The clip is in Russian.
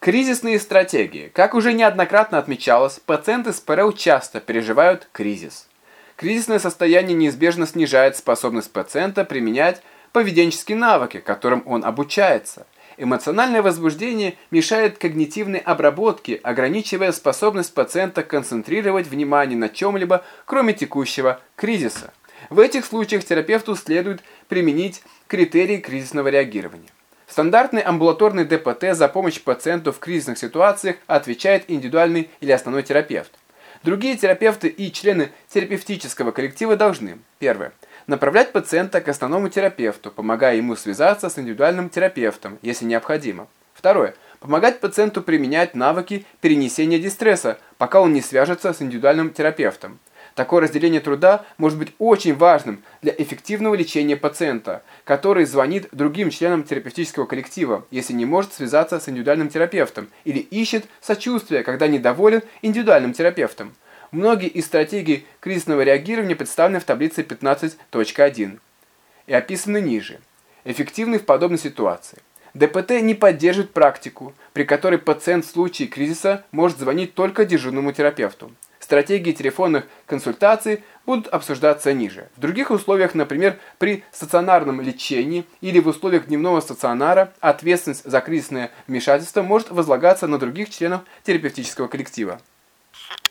Кризисные стратегии. Как уже неоднократно отмечалось, пациенты с ПРЛ часто переживают кризис. Кризисное состояние неизбежно снижает способность пациента применять поведенческие навыки, которым он обучается. Эмоциональное возбуждение мешает когнитивной обработке, ограничивая способность пациента концентрировать внимание на чем-либо, кроме текущего кризиса. В этих случаях терапевту следует применить критерии кризисного реагирования. Стандартный амбулаторный ДПТ за помощь пациенту в кризисных ситуациях отвечает индивидуальный или основной терапевт. Другие терапевты и члены терапевтического коллектива должны Первое. Направлять пациента к основному терапевту, помогая ему связаться с индивидуальным терапевтом, если необходимо. Второе. Помогать пациенту применять навыки перенесения дистресса, пока он не свяжется с индивидуальным терапевтом. Такое разделение труда может быть очень важным для эффективного лечения пациента, который звонит другим членам терапевтического коллектива, если не может связаться с индивидуальным терапевтом, или ищет сочувствие, когда недоволен индивидуальным терапевтом. Многие из стратегий кризисного реагирования представлены в таблице 15.1 и описаны ниже. Эффективны в подобной ситуации. ДПТ не поддерживает практику, при которой пациент в случае кризиса может звонить только дежурному терапевту. Стратегии телефонных консультаций будут обсуждаться ниже. В других условиях, например, при стационарном лечении или в условиях дневного стационара, ответственность за кризисное вмешательство может возлагаться на других членов терапевтического коллектива.